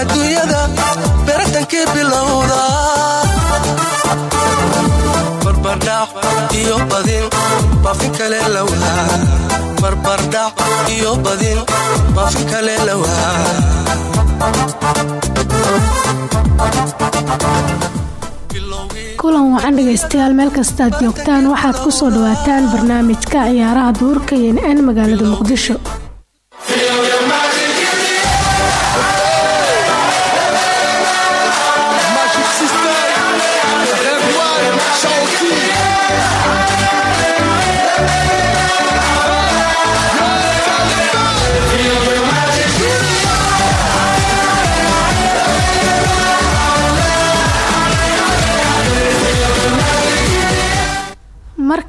adduunyada beratankii bilowda. Barbardhac iyo badin baafin kale lawaa barbardhac iyo badin baafin kale lawaa kulan wacan dhegaystayaal meel kastaad joogtaan waxaad ku soo dhawaataan barnaamijka ciyaaraha duurka iyo n magaalada muqdisho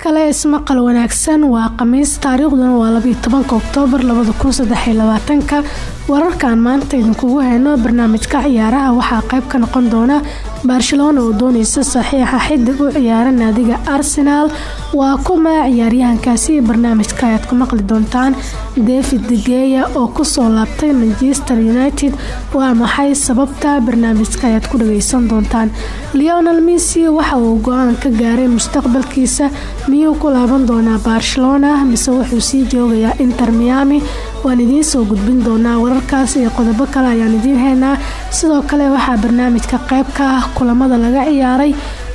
kale ismaqal wanaagsan waa khamiis taariikhduna waa oktoobar labada wararkan maanta idinkugu hayno barnaamijka ciyaaraha. Waxaa qayb ka noqon doona barcelona oo dooneysa saxiixa xidig u ciyaara naadiga arsenaal waa kuma ciyaaryahankaasi barnaamijka ayaad ku maqli doontaan? David degeya oo ku soo laabtay manchester united waa maxay sababta barnaamijka ayaad ku dhageysan doontaan? Leonel missy waxa uu go'aan ka gaaray mustaqbalkiisa miyuu ku laaban doonaa barcelona mise wuxuu sii joogayaa inter miami waan idiin soo gudbin doonaa. Wararkaas iyo qodobo kale ayaan idiin haynaa sidoo kale waxaa barnaamijka qayb ka ah kulamada laga ciyaaray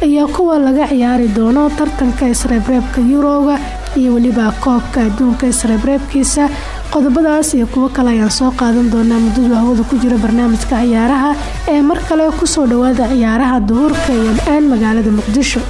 iyo kuwa laga ciyaari doono tartanka isreebreebka yuroga iyo weliba koobka adduunka isreebreebkiisa. Qodobadaas iyo kuwo kale ayaan soo qaadan doonaa muddadu hawada ku jira barnaamijka ciyaaraha ee mar kale ku soo dhawaada ciyaaraha duhurka iyo n magaalada muqdisho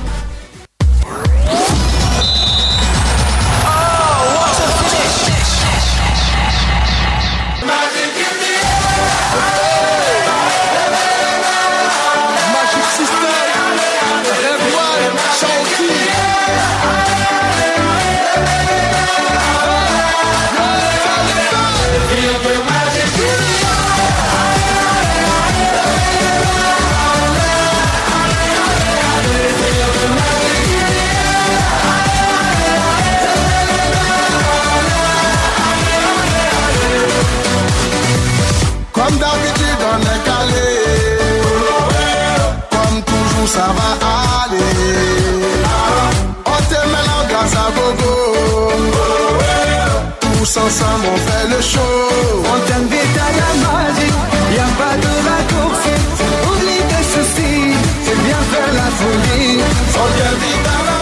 ensemble on fait le show. On t'invite à la magie, y a pas de raccourci. Oublie tes soucis, c'est bien faire la folie. On t'invite à la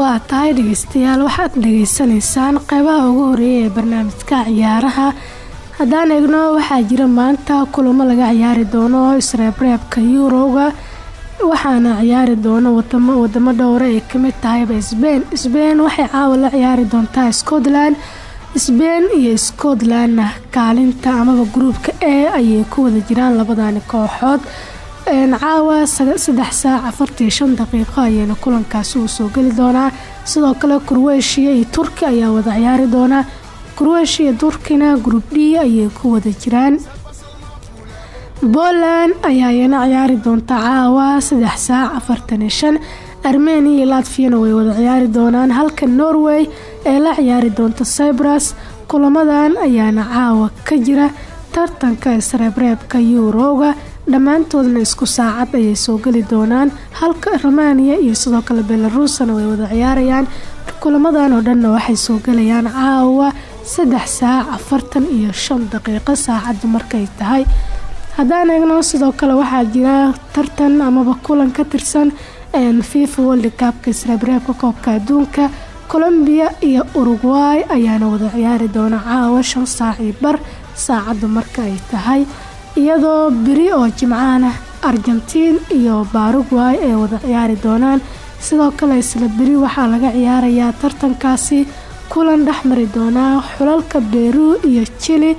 waa tahay dhegeystayaal waxaad dhegeysanaysaan qeybaha ugu horreeya ee barnaamijka ciyaaraha haddaan eegno waxaa jira maanta kulamo laga ciyaari doono isreebreebka yuroga waxaana ciyaari doono wadamo dhowra ay ka mid tahayba sbein sbein waxay caawa la ciyaari doontaa scotland sbein iyo scotlandna kaalinta amaba gruubka e ayay ku wada jiraan labadani kooxood. Caawa saddex saac afartiyo shan daqiiqo ayayna kulankaasi uu soo geli doonaa. Sidoo kale kurweshiya iyo turki ayaa wada ciyaari doonaa. Kurweshiya turkina gruub d ayay ku wada jiraan. Poland ayaa iyana ciyaari doonta caawa saddex saac afartan iyo shan armenia iyo latviyana way wada ciyaari doonaan halka norway ee la ciyaari doonta cyprus. Kulamadan ayaana caawa ka jira tartanka isreebreebka yuroga dhammaantoodna isku saacad ayay soo geli doonaan halka romania iyo sidoo kale belarusna way wada ciyaarayaan. Kulamadan oo dhanna waxay soo gelayaan caawa saddex saac afartan iyo shan daqiiqo saacaddu markay tahay. Haddaan eegno sidoo kale waxaa jira tartan amaba kulan ka tirsan fifa world cupka isreebreebka koobka adduunka colombiya iyo uruguay ayaana wada ciyaari doona caawa shan saac iyo bar saacaddu marka ay tahay iyadoo beri oo jimcaana argentiin iyo baruguay ay wada ciyaari doonaan. Sidoo kale isla beri waxaa laga ciyaarayaa tartankaasi kulan dhexmari doonaa xulalka beru iyo jili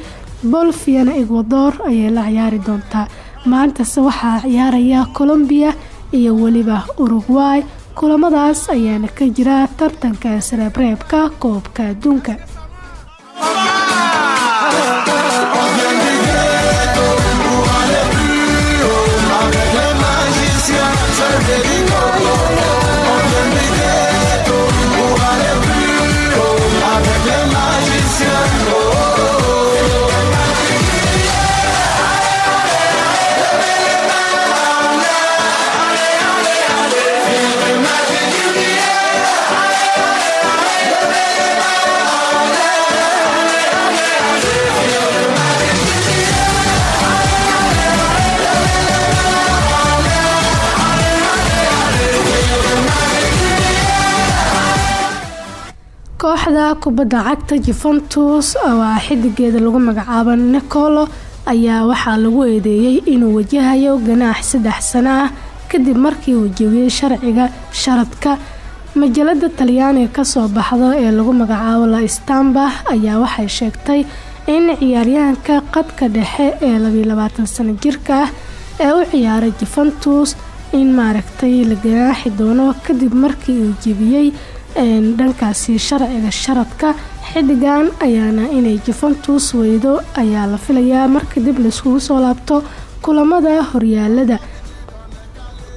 bolfiana ecuador ayay la ciyaari doontaa. Maantase waxaa ciyaaraya colombiya iyo weliba uruguay kulamadaas ayaana ka jira tartanka isreebreebka koobka adduunka kooxda kubadda cagta juventus waa xidigeeda lagu magacaabo nicolo ayaa waxaa lagu eedeeyey inuu wajahayo ganaax saddex sano ah kadib markii uu jebiyey sharciga sharadka. Majalada talyaaniga ka soo baxda ee lagu magacaabo la stamba ayaa waxay sheegtay in ciyaaryahanka qadka dhexe ee labayilabaatan sano jirka ah ee u ciyaaray juventus in maaragtay la ganaaxi doono kadib markii uu jebiyey dhankaasi sharciga sharadka xidigan ayaana inay juventus weydo ayaa la filayaa marka dib laiskugu soo laabto kulamada horyaalada.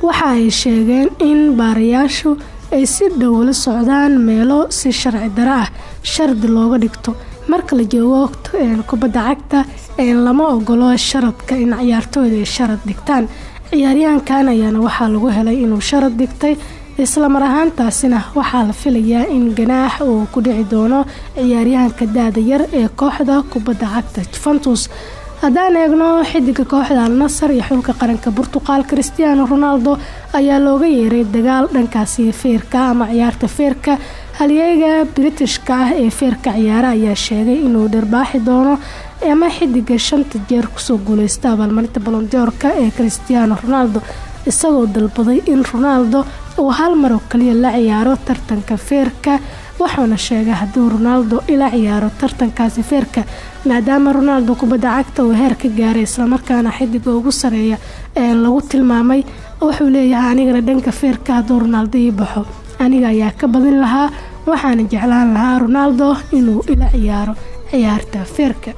Waxa ay sheegeen in baarayaashu ay si dhow la socdaan meelo si sharci daro ah shardi looga dhigto. Marka la joogo kubadda cagta lama ogolo sharadka in ciyaartooyda ay sharad dhigtaan. Ciyaaryahankan ayaana waxaa lagu helay inuu sharad dhigtay isla mar ahaantaasina waxaa la filayaa in ganaax uu ku dhici doono ciyaaryahanka da-da yar ee kooxda kubadda cagta juventus. Haddaan eegno xidiga kooxda alnasar iyo xulka qaranka burtuqaal christiaano ronaldo ayaa looga yeeray dagaal dhankaasi feerka ama ciyaarta feerka. Halyeega britishka ah ee feerka ciyaara ayaa sheegay inuu dharbaaxi doono ama xidiga shanta jeer ku soo guuleysta abaalmarinta balondoorka ee christiaano ronaldo isagoo dalbaday in ronaldo uu hal mar oo kaliya la ciyaaro tartanka feerka wuxuuna sheegay hadduu ronaldo ila ciyaaro tartankaasi feerka maadaama ronaldo kubadda cagta uu heer ka gaaray islamarkaana xidiga ugu sareeya ee lagu tilmaamay wuxuu leeyahay anigana dhanka feerka hadduu ronaldo ii baxo aniga ayaa ka badin lahaa waxaana jeclaan lahaa ronaldo inuu ila ciyaaro ciyaarta feerka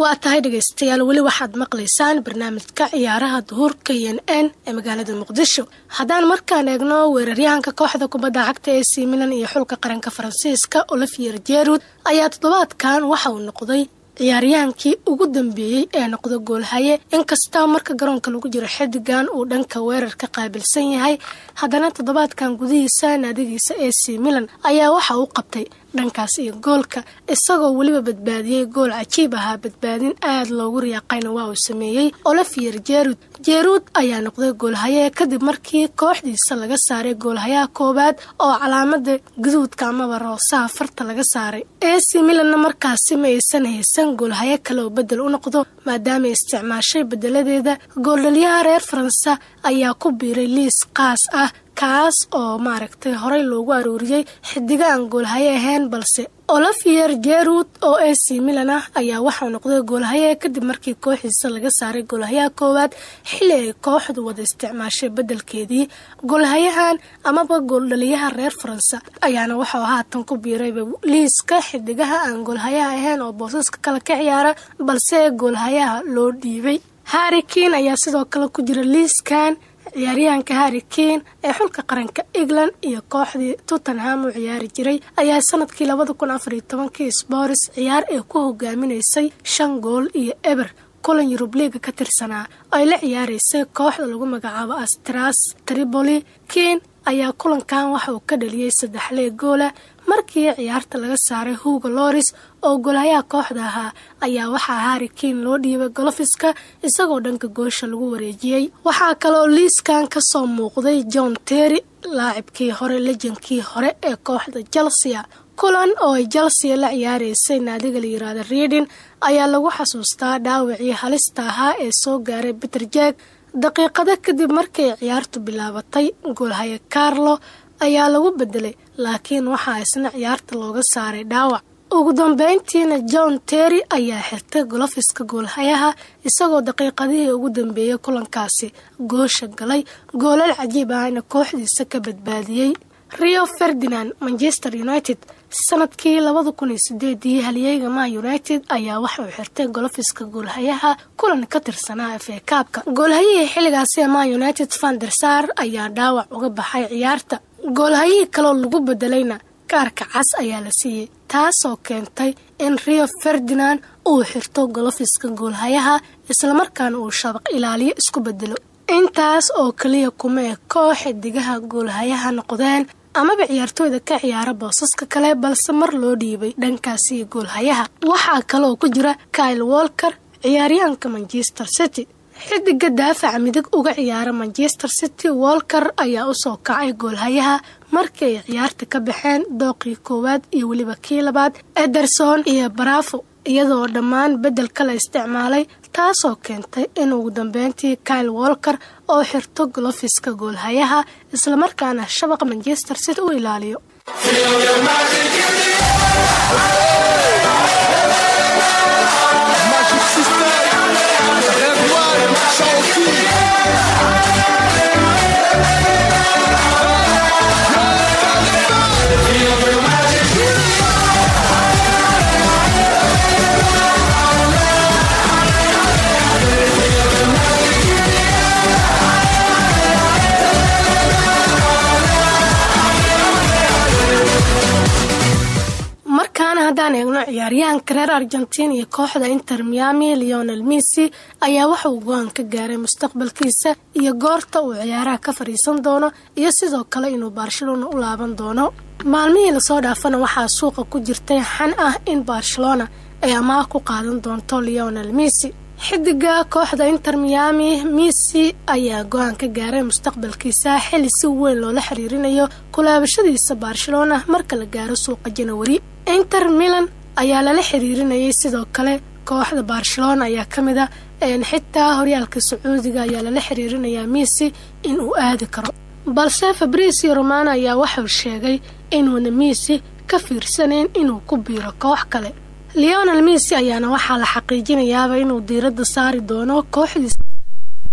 waa tahay dhegaystayaal weli waxaad maqlaysaan barnaamijka ciyaaraha duhuurka iyo n n ee magaalada muqdisho. Haddaan markaan eegno weeraryahanka kooxda kubadda cagta ee similan iyo xulka qaranka faransiiska olivier jerud ayaa toddobaadkan waxa uu noqday ciyaaryahankii ugu dambeeyey ee noqda goolhaye inkastoo marka garoonka lagu jiro xidigan uu dhanka weerarka qaabilsan yahay haddana toddobaadkan gudihiisa naadigiisa ee c milan ayaa waxa uu qabtay dhankaas iyo goolka isagoo weliba badbaadiyey gool cajiib ahaa. Badbaadin aad loogu riyaaqayna waa uu sameeyey olivier jerud jeruud ayaa noqday goolhaye kadib markii kooxdiisa laga saaray goolhayaha koowaad oo calaamada guduudka amaba roosaha farta laga saaray. Ac milanna markaasi ma aysan haysan goolhaye kale oo bedel u noqdo maadaama isticmaashay bedeladeeda gooldhalyaha reer faransa ayaa ku biiray liis qaas ah kaas oo maaragtay horey loogu arooriyey xidiga aan goolhaye ahayn balse olivier jerud oo ac milan ah ayaa waxau noqday goolhaye kadib markii kooxiisa laga saaray goolhayaha koowaad xilli ay kooxdu wada isticmaashay bedelkeedii goolhayahan amaba gooldhaliyaha reer faransa ayaana waxau haatan ku biirayba liiska xidigaha aan goolhayaha ahayn oo boosaska kale ka ciyaara balse goolhayaha loo dhiibay harrikin ayaa sidoo kale ku jira liiskan ciyaaryahanka harri kane ee xulka qaranka england iyo kooxdii tottenham u ciyaari jiray ayaa sannadkii labada kun afariyo tobankii sboris ciyaar ee ku hogaaminaysay shan gool iyo eber kulan yurub liiga ka tirsanaa. Ay la ciyaaraysay kooxda lagu magacaabo astras tripoli. Kane ayaa kulankan waxa uu ka dhaliyey saddex lee goola markii ciyaarta laga saaray hugo loris oo golhayaha kooxda ahaa ayaa waxaa harri kane loo dhiibay golofiska isagoo dhanka goosha lagu wareejiyey waxaa kaloo liiskan ka soo muuqday john terry laacibkii hore lejankii hore ee kooxda chelsea. Kulan oo ay chelsea la ciyaaraysay naadiga la yiraahda reading ayaa lagu xasuustaa dhaawacii halista ahaa ee soo gaaray peter jack daqiiqado kadib markay ciyaartu bilaabatay goolhaye carlo ayaa lagu bedelay laakiin waxaa isna ciyaarta looga saaray dhaawac. Ugu dambeyntiina john terry ayaa xirtay golofiska goolhayaha isagoo daqiiqadihii ugu dambeeyey kulankaasi. Goosha galay goolal cajiib ahna kooxdiisa ka badbaadiyey rio ferdinand manchester united sannadkii labada kun iyo sideedii halyeyga ma united ayaa waxauu xirtay golofiska goolhayaha kulan ka tirsanaa a kaabka goolhayihii xilligaasi ee ma united vandersar ayaa dhaawac uga baxay ciyaarta. Goolhayihii kaloo lagu bedelayna kaarka cas ayaa la siiyey taasoo keentay in rio ferdinand uu xirto golofiska goolhayaha islamarkaana uu shabaq ilaaliyo isku bedelo intaas oo keliya kuma e koox xidigaha goolhayaha noqdeen amaba ciyaartooyda ka ciyaara boosaska kale balse mar loo dhiibay dhankaasi goolhayaha waxaa kaleoo ku jira kyle walker ciyaaryahanka manchester city. Xidiga daafaca midig uga ciyaara manchester city walker ayaa u soo kacay goolhayaha markii ay ciyaarta ka baxeen dooqii koowaad iyo weliba kii labaad ederson iyo barafo iyadoo dhammaan beddelka la isticmaalay taasoo keentay in ugu dambeyntii kyle walker oo xirto golofiska goolhayaha islamarkaana shabaqa manchester city u ilaaliyo eegno ciyaaryahanka reer argentiin iyo kooxda inter miami leonel missy ayaa waxa uu go'aan ka gaaray mustaqbalkiisa iyo goorta uu ciyaaraha ka fadhiisan doono iyo sidoo kale inuu barcelona u laaban doono. Maalmihii la soo dhaafana waxaa suuqa ku jirtay xan ah in barcelona ay amaah ku qaadan doonto leonel missy xidiga kooxda inter miami missy ayaa go'aan ka gaaray mustaqbalkiisa xili si weyn loola xiriirinayo kulaabashadiisa barcelona marka la gaaro suuqa janawari inter milan ayaa lala xiriirinayay sidoo kale kooxda barcelona ayaa ka mid a xitaa horyaalka sacuudiga ayaa lala xiriirinayaa missy in uu aadi karo. Balse fabricio romano ayaa waxau sheegay inuuna missy ka fiirsanayn inuu ku biiro koox kale leonel missy ayaana waxaa la xaqiijinayaaba inuu diiradda saari doono kooxdiisa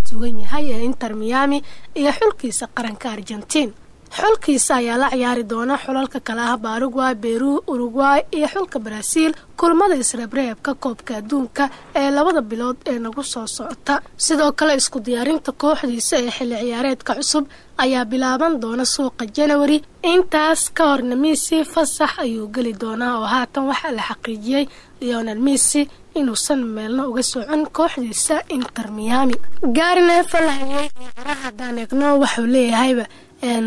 sugan yahay ee inter miami iyo xulkiisa qaranka argentiin xulkiisa ayaa la ciyaari doona xulalka kale ah baarugway beru urugway iyo xulka baraaziil kulmada isreebreebka koobka adduunka ee labada bilood ee nagu soo socota. Sidoo kale isku diyaarinta kooxdiisa ee xilli ciyaareedka cusub ayaa bilaaban doona suuqa janawari intaas ka horna missy fasax ayuu geli doonaa oo haatan waxaa la xaqiijiyey. Leonel missy inuusan meelna uga socon kooxdiisa inter miami. Gaarineefalhayara haddaan eegno waxuu leeyahayba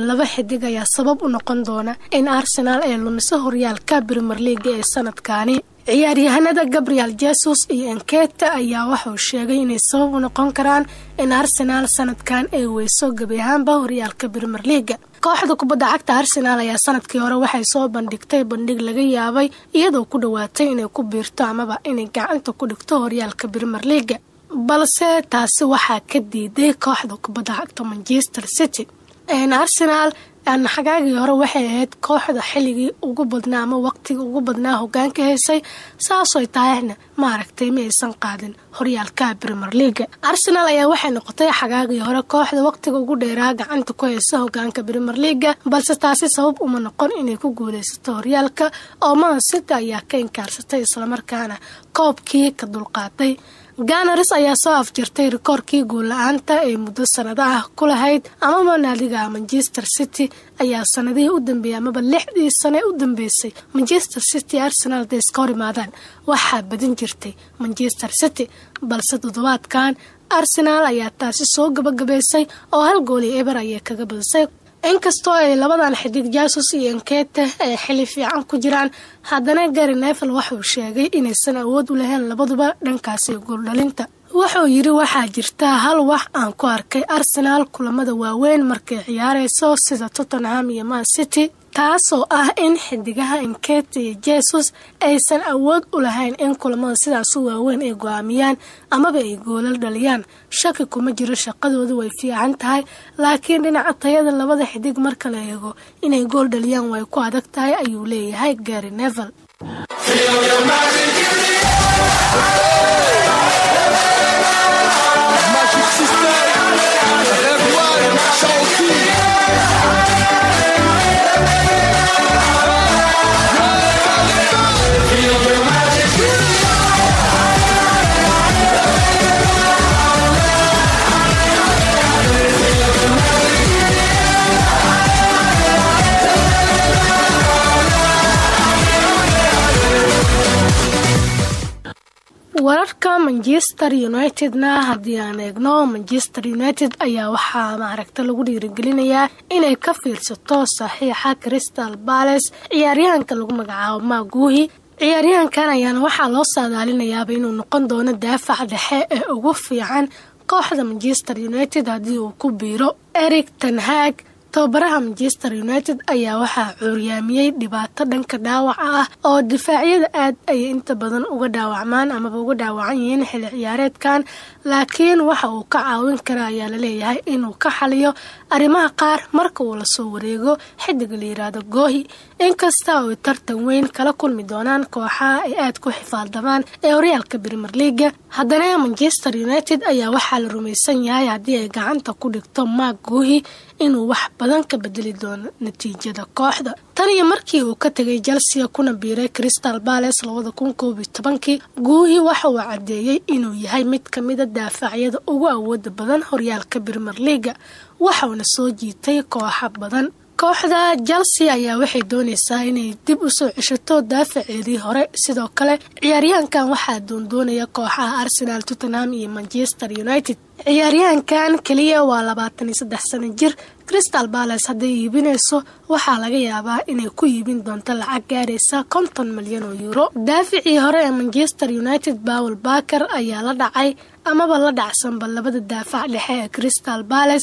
laba xidig ayaa sabab u noqon doona in arsenaal ay lumiso horyaalka brimer leaga ee sanadkaani ciyaaryahanada gabriel jesus iyo enketa ayaa waxauu sheegay inay sabab u noqon karaan in arsenaal sanadkan ay weyso gebi ahaanba horyaalka brimer leaga kooxda kubadda cagta arsenaal ayaa sannadkii hore waxay soo bandhigtay bandhig laga yaabay iyadoo ku dhowaatay inay ku biirto amaba inay gacanta ku dhigto horyaalka brimer leaga balse taasi waxaa ka diiday kooxda kubadda cagta manchester city. Arsenaal xagaagii hore waxay ahayd kooxda xilligii ugu badnaa ama waqtiga ugu badnaa hogaanka haysay saasoy tahayna maaragtay ma aysan qaadin horyaalka brimer leaga arsenaal ayaa waxay noqotay xagaagii hore kooxda waqtiga ugu dheeraa gacanta ku haysa hogaanka brimer leaga balse taasi sabab uma noqon inay ku guuleysato horyaalka oo man city ayaa ka inkaarsatay islamarkaana koobkii ka dulqaaday ganaris ayaa soo afjirtay rikoorkii guulla-aanta ee muddo sanado ah ku lahayd amaba naadiga manchester city ayaa sanadihii u dambeeyay amaba lixdii sane u dambeysay. Manchester city arsenal day iska hor imaadaan. Waxaa badin jirtay manchester city balse toddobaadkan arsenaal ayaa taasi soo gabagabaysay oo hal gooli eber ayay kaga badisay inkastoo ay labadan xidig jasus iyo enkete ay xili fiican ku jiraan haddana gari nevel wuxuu sheegay inaysan awood u lahayn labaduba dhankaasi gooldhalinta wuxuu yidhi waxaa jirta hal wax aan ku arkay. Arsenaal kulamada waaweyn markay ciyaarayso sida tottenham iyo man city taasoo ah in xidigaha enkete iyo jesus aysan awood u lahayn in kulamada sidaas u waaweyn ay go'aamiyaan amaba ay goolal dhaliyaan. Shaki kuma jiro shaqadoodu way fiican tahay laakiin dhinaca tayada labada xidig marka la eego inay gool dhaliyaan way ku adag tahay ayuu leeyahay gary nevel Shawty. Wararka manchester unitedna haddii aan eegno manchester united ayaa waxaa maaragta lagu dhiirigelinayaa inay ka fiirsato saxiixa crystal bales ciyaaryahanka lagu magacaabo maaguuhi ciyaaryahankan ayaana waxaa loo saadaalinayaaba inuu noqon doono daafac dhexe ee ugu fiican kooxda manchester united haddii uu ku biiro eric tanhag tababaraha manchester united ayaa waxaa cuuryaamiyey dhibaato dhanka dhaawaca ah oo difaacyada aad ayay inta badan uga dhaawacmaan amaba uga dhaawacan yihiin xilli ciyaareedkan laakiin waxa uu ka caawin kara ayaa la leeyahay inuu ka xaliyo arrimaha qaar marka uu la soo wareego xidiga la yiraahdo goohi inkasta oo tartan weyn kala kulmi doonaan kooxaha ay aad ku xifaaldamaan ee horyaalka brimer leaga haddana manchester united ayaa waxaa la rumaysan yahay haddii ay gacanta ku dhigto maak goohi inuu wax badan ka bedeli doono natiijada kooxda. Tan iyo markii uu ka tegay chelsea kuna biiray crystal bales labada kun koob iyo tobankii guuhi waxa uu caddeeyey inuu yahay mid ka mida daafacyada ugu awooda badan horyaalka brimer leaga waxauna soo jiitay kooxa badan. Kooxda chelsea ayaa waxay doonaysaa inay dib u soo ceshato daafaceedii hore. Sidoo kale ciyaaryahankan waxaa doondoonaya kooxaha arsenal tottenham iyo manchester united. Ciyaaryahankan keliya waa labaatan iyo saddex sano jir. Crystal bales hadday iibinayso waxaa laga yaabaa inay ku iibin doonto lacag gaaraysa konton milyan oo yuuro daaficii hore ee manchester united bawel baker ayaa la dhacay amaba la dhacsanba labada daafac dhexe ee crystal bales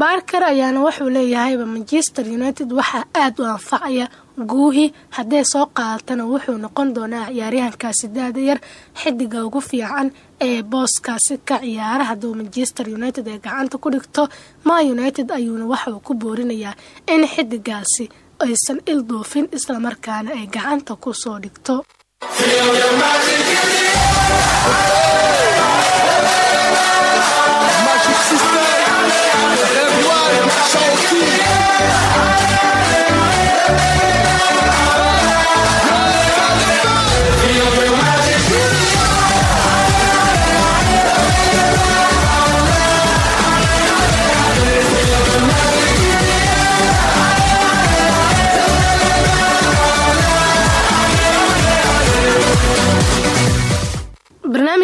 barker ayaana wuxuu leeyahayba manchester united waxaa aada u anfacaya guuhi. Hadday soo qaadatana wuxuu noqon doonaa ciyaaryahankaasi daada yar. Xidiga ugu fiican ee booskaasi ka ciyaara hadduu manchester united ay gacanta ku dhigto ma united ayuuna waxauu ku boorinayaa in xidigaasi aysan il duufin islamarkaana ay gacanta ku soo dhigto So keep.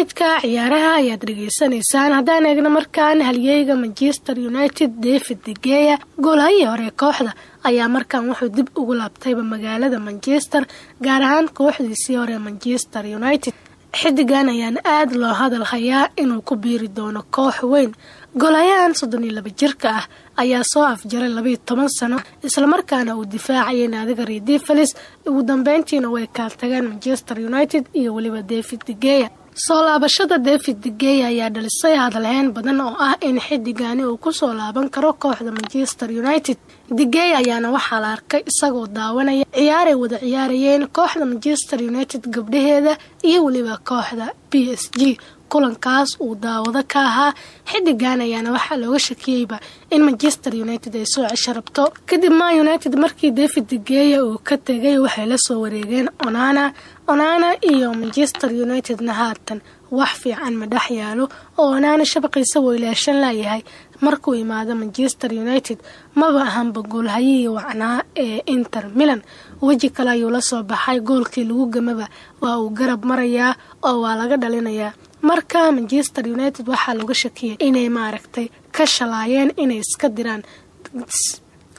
Barnaamijka ciyaaraha ayaad dhegeysanaysaan haddaan eegno markaan halyeyga manchester united david degeya goolhayii hore kooxda ayaa markaan wuxuu dib ugu laabtayba magaalada manchester gaar ahaan kooxdiisii hore manchester united. Xidigan ayaan aada loo hadal hayaa inuu ku biiri doono koox weyn. Goolayahan soddon iyo laba jirka ah ayaa soo afjaray labaiyo toban sano islamarkaana uu difaacayay naadiga redifelis ugu dambeyntiina way kaaltageen manchester united iyo weliba david degeya soo laabashada david degeya ayaa dhalisay hadalheyn badan oo ah in xidigani uu ku soo laaban karo kooxda manchester united. Degeya ayaana waxaa la arkay isagoo daawanaya ciyaaray wada ciyaarayeen kooxda manchester united gabdhaheeda iyo weliba kooxda b s g kulankaas uu daawado ka ahaa xidigan ayaana waxaa looga shakiyeyba in manchester united ay soo cesho rabto kadib ma united markii david degeya uu ka tegay waxay la soo wareegeen onana. Onana iyo manchester unitedna haatan wax fiican ma dhex yaalo oo onana shabaqiisa weylaashan laayahay markuu imaado manchester united maba ahanba goolhayihii wacnaa ee inter milan. Weji kale ayuu la soo baxay goolkii lagu gamaba waa uu garab marayaa oo waa laga dhalinayaa marka manchester united waxaa laga shakiyay inay maaragtay ka shalaayeen inay iska diraan.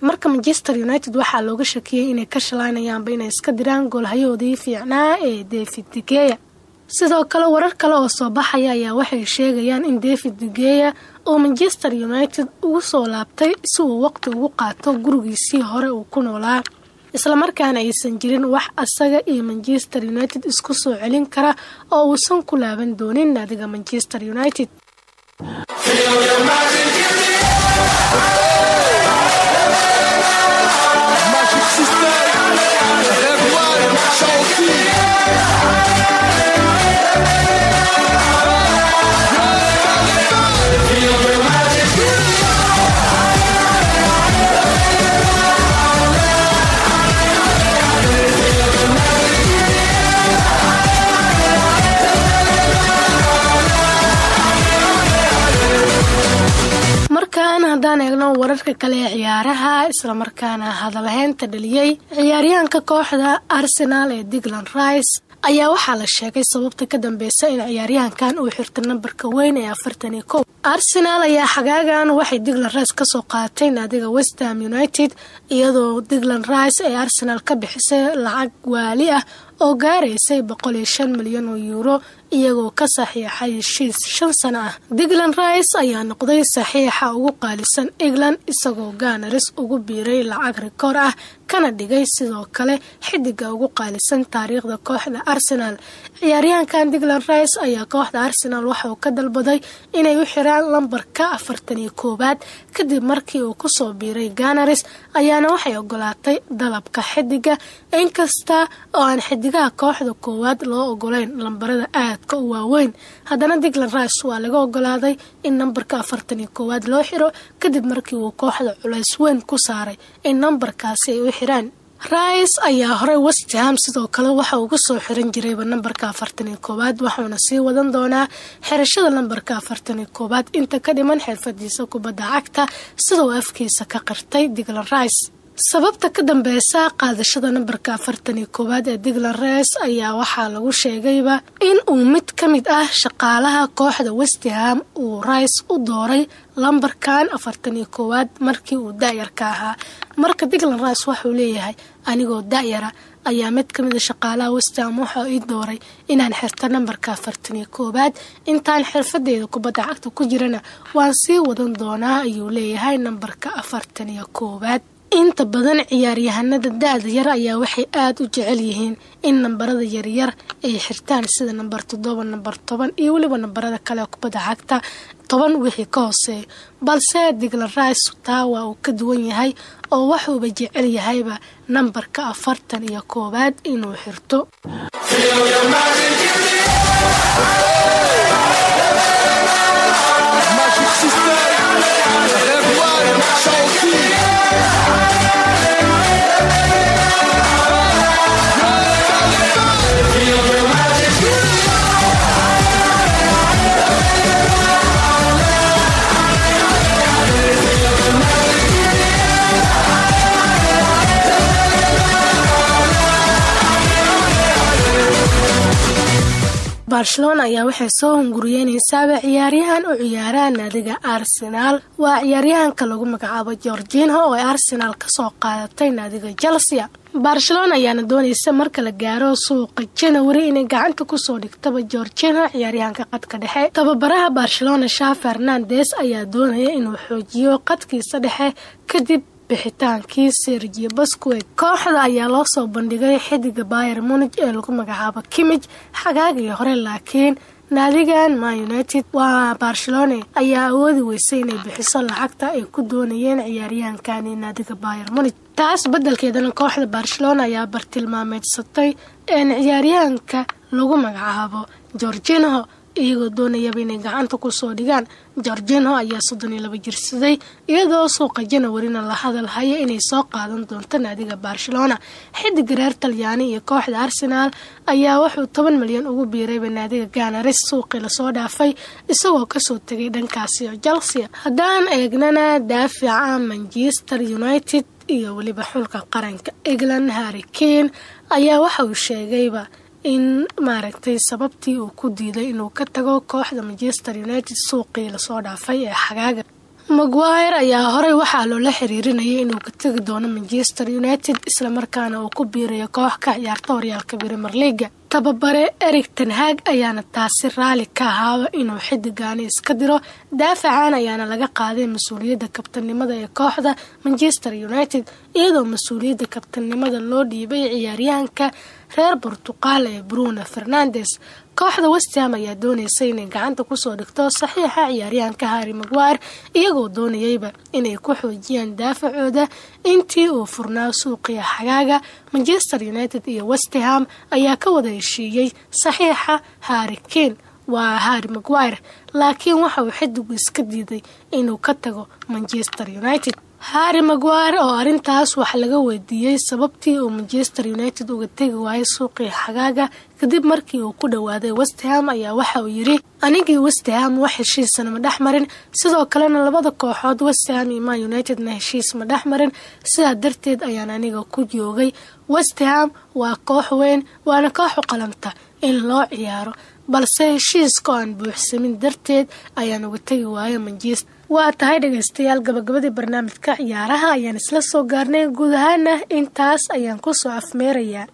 Marka manchester united waxaa looga shakiyey inay ka shalaaynayaanba inay iska diraan goolhayahoodii fiicnaa ee david degeya sidoo kale warar kale oo soo baxaya ayaa waxay sheegayaan in david degeya oo manchester united ugu soo laabtay si uu waqti ugu qaato gurigiisii hore uu ku noolaa islamarkaana aysan jirin wax asaga iyo manchester united isku soo celin kara oo uusan ku laaban doonin naadiga manchester united markaan eegno wararka kale ee ciyaaraha islamarkaana hadalheynta dhaliyey ciyaaryahanka kooxda arsenal ee digland rice ayaa waxaa la sheegay sababta ka dambeysa in ciyaaryahankan uu xirto nambarka weyn ee afartan iyo kow. Arsenal ayaa xagaagan waxay digland rice ka soo qaadatay naadiga westham united iyadoo digland rice ay arsenal ka bixisay lacag waali ah oo gaaraysay boqol iyo shan milyan oo yuuro iyagoo ka saxiixay heshiis shan sano ah. Diglan rice ayaa noqday saxiixa ugu qaalisan england isagoo ganaris ugu biiray lacag rikoor ah kana dhigay sidoo kale xidiga ugu qaalisan taariikhda kooxda arsenal. Ciyaaryahankan diglan rice ayaa kooxda arsenal waxauu ka dalbaday inay u xiraan lambarka afartan iyo koowaad kadib markii uu ku soo biiray ganaris ayaana waxay ogolaatay dalabka xidiga. Inkasta oo aan xidigaha kooxda koowaad loo ogolayn lambarada aadka u waaweyn. Haddana diglan rice waa laga ogolaaday in nambarka afartan iyo koowaad loo xiro kadib markii uu kooxda culays weyn ku saaray in nambarkaasi ay u xiraan. Rice ayaa horey westham sidoo kale waxa uga soo xiran jirayba nambarka afartan iyo koowaad waxauna sii wadan doonaa xirashada nambarka afartan iyo koowaad inta ka dhiman xirfadiisa kubadda cagta sidoo afkiisa ka qirtay diglan rice sababta ka dambeysa qaadashada nambarka afartan iyo koowaad ee diglan rice ayaa waxaa lagu sheegayba in uu mid ka mid ah shaqaalaha kooxda westham uu rice u dooray lambarkan afartan iyo koowaad markii uu da-yarka ahaa. Marka diglan rice waxuu leeyahay anigoo da-yara ayaa mid ka mid a shaqaalaha westham waxaa ii dooray inaan xirto nambarka afartan iyo koowaad. Intaan xirfadeeda kubadda cagta ku jirana waan sii wadan doonaa ayuu leeyahay nambarka afartan iyo koowaad inta badan ciyaaryahanada da-da yar ayaa waxay aada u jecel yihiin in nambarada yaryar ay xirtaan sida nambar toddoba nambar toban iyo weliba nambarada kale kubadda cagta. Toban wixii ka hooseeya balse diglan rice taa waa uu ka duwan yahay oo waxuuba jecel yahayba nambarka afartan iyo koowaad inuu xirto blood my soul. Barcelona ayaa waxay soo hunguriyeynaysaaba ciyaaryahan u ciyaaraha naadiga arsenaal waa ciyaaryahanka lagu magacaabo georginho oo ay arsenaal ka soo qaadatay naadiga chelsea. Barcelona ayaana doonaysa marka la gaaro suuqa janawari inay gacanta ku soo dhigtaba georginho ciyaaryahanka qadka dhexe. Tababaraha barcelona sha fernandes ayaa doonaya inuu xoojiyo qadkiisa dhexe kadib bixitaankii sergio basquet kooxda ayaa loo soo bandhigay xidiga bayer munig ee lagu magacaabo kimij xagaagii hore laakiin naadigan man united waa barcelona ayaa awoodi weysay inay bixiso lacagta ay ku doonayeen ciyaaryahankani naadiga bayer munig taas beddelkeedana kooxda barcelona ayaa bartilmaameedsatay een ciyaaryahanka lagu magacaabo georginho iyagoo doonayaba inay gacanta ku soo dhigaan. Georginho ayaa soddon iyo laba jirsaday iyadoo suuqa janawarina la hadal haya inay soo qaadan doonto naadiga barcelona. Xidiga reer talyaani iyo kooxda arsenaal ayaa wuxuu toban milyan ugu biirayba naadiga ganaris suuqii la soo dhaafay isagoo ka soo tegay dhankaasi oo chelsea. Haddaan eegnana daafica manchester united iyo weliba xulka qaranka england harry kane ayaa waxa uu sheegayba in maaragtay sababtii uu ku diiday inuu ka tago kooxda manchester united suuqii la soo dhaafay ee xagaaga maguire ayaa horey waxaa loola xiriirinayay inuu ka tegi doono manchester united islamarkaana uu ku biirayo koox ka ciyaarta horyaalka brimer leaga tababare eric tenhaag ayaana taasi raali ka ahaaba inuu xidigaani iska diro daafacan ayaana laga qaaday mas'uuliyadda kabtanimada ee kooxda manchester united iyadoo mas'uuliyadda kabtanimada loo dhiibay ciyaaryahanka reer bortuqaal ee bruno fernandes kooxda westham ayaa doonaysa inay gacanta ku soo dhigto saxiixa ciyaaryahanka harry maguire iyagoo doonayayba inay ku xoojiyaan daafacooda intii uu furnaa suuqiya xagaaga manchester united iyo westham ayaa ka wada heshiiyey saxiixa harry kane. Waa harry maguire laakiin waxa uu xidigu iska diiday inuu ka tago manchester united harry maguire oo arrintaas wax laga weydiiyey sababtii uu manchester united uga tegi waayay suuqii xagaaga kadib markii uu ku dhowaaday westham ayaa waxa uu yidhi anigii westham wax heshiisana ma dhex marin. Sidoo kalena labada kooxood westham iyo man unitedna heshiis ma dhex marin. Sidaa darteed ayaan aniga ku joogay. Westham waa koox weyn waana koox u qalanta in loo ciyaaro. Balse heshiiska aan buuxsamin darteed ayaan uga tegi waaya manchester waa tahay dhegaystayaal gabagabadii barnaamijka ciyaaraha ayaan isla soo gaarnay guud ahaana intaas ayaan ku soo afmeerayaa